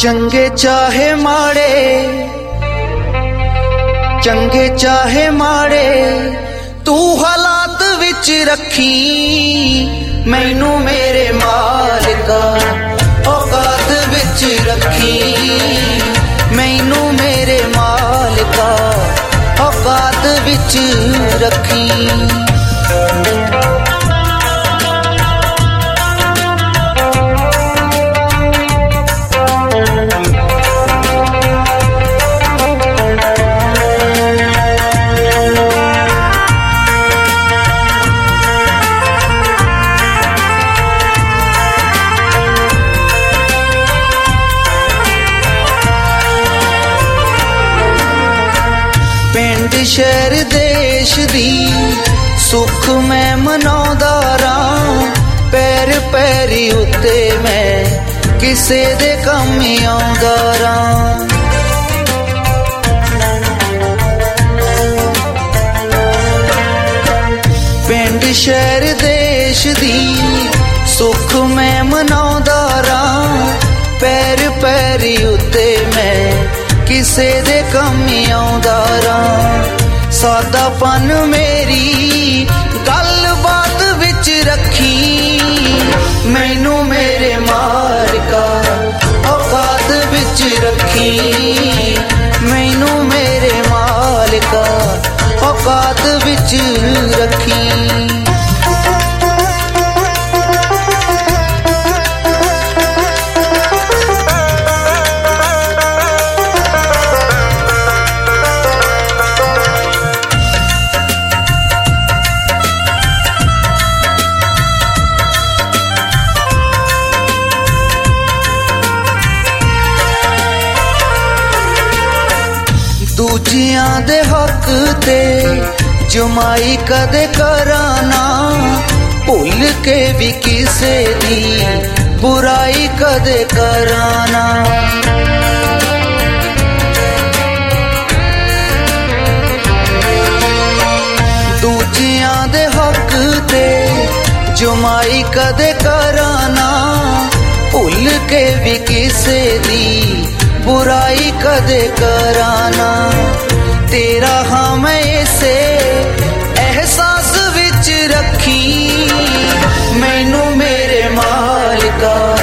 ਚੰਗੇ ਚਾਹੇ ਮਾੜੇ, ਚੰਗੇ ਚਾਹੇ ਮਾੜੇ, ਤੂੰ ਹਾਲਾਤ ਵਿੱਚ ਰੱਖੀ, ਮੈਨੂੰ ਮੇਰੇ ਮਾਲਕਾ ਔਕਾਤ ਵਿੱਚ ਰੱਖੀ, ਮੈਨੂੰ ਮੇਰੇ ਮਾਲਕਾ ਔਕਾਤ ਵਿੱਚ ਰੱਖੀ। ਸ਼ਹਿਰ ਦੇਸ਼ ਦੀ ਸੁੱਖ ਮੈਂ ਮਨਾਉਂਦਾ ਰਾਂ ਪੈਰ ਪੈਰੀ ਉੱਤੇ ਮੈਂ ਕਿਸੇ ਦੇ ਕੰਮ ਆਉਂਦਾ ਰਾਂ ਪਿੰਡ ਸ਼ਹਿਰ ਦੇਸ਼ ਦੀ ਸੁੱਖ ਮੈਂ ਮਨਾਉਂਦਾ ਰਾਂ ਪੈਰ ਪੈਰੀ ਉੱਤੇ ਮੈਂ ਕਿਸੇ ਦੇ ਕੰਮ ਆਉਂਦਾ ਰਾਂ ਸਾਦਾਪਨ ਮੇਰੀ ਗੱਲਬਾਤ ਵਿੱਚ ਰੱਖੀ। ਮੈਨੂੰ ਮੇਰੇ ਮਾਲਕਾ ਔਕਾਤ ਵਿੱਚ ਰੱਖੀ। ਮੈਨੂੰ ਮੇਰੇ ਮਾਲਕਾ ਔਕਾਤ ਵਿੱਚ ਰੱਖੀ। ਦੂਜਿਆਂ ਦੇ ਹੱਕ ਤੇ ਜਮਾਈ ਕਦੇ ਕਰਾਨਾ। ਭੁੱਲ ਕੇ ਵੀ ਕਿਸੇ ਦੀ ਬੁਰਾਈ ਕਦੇ ਕਰਾਨਾ। ਦੂਜਿਆਂ ਦੇ ਹੱਕ ਤੇ ਜਮਾਈ ਕਦੇ ਕਰਾਨਾ। ਭੁੱਲ ਕੇ ਵੀ ਕਿਸੇ ਦੀ ਬੁਰਾਈ ਕਦੇ ਕਰਾਨਾ। ਤੇਰਾ ਹਾਂ ਮੈਂ ਇਸੇ ਅਹਿਸਾਸ ਵਿੱਚ ਰੱਖੀ। ਮੈਨੂੰ ਮੇਰੇ ਮਾਲਕਾ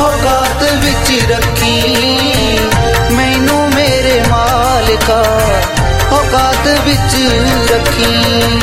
ਔਕਾਤ ਵਿੱਚ ਰੱਖੀ। ਮੈਨੂੰ ਮੇਰੇ ਮਾਲਕਾ ਔਕਾਤ ਵਿੱਚ ਰੱਖੀ।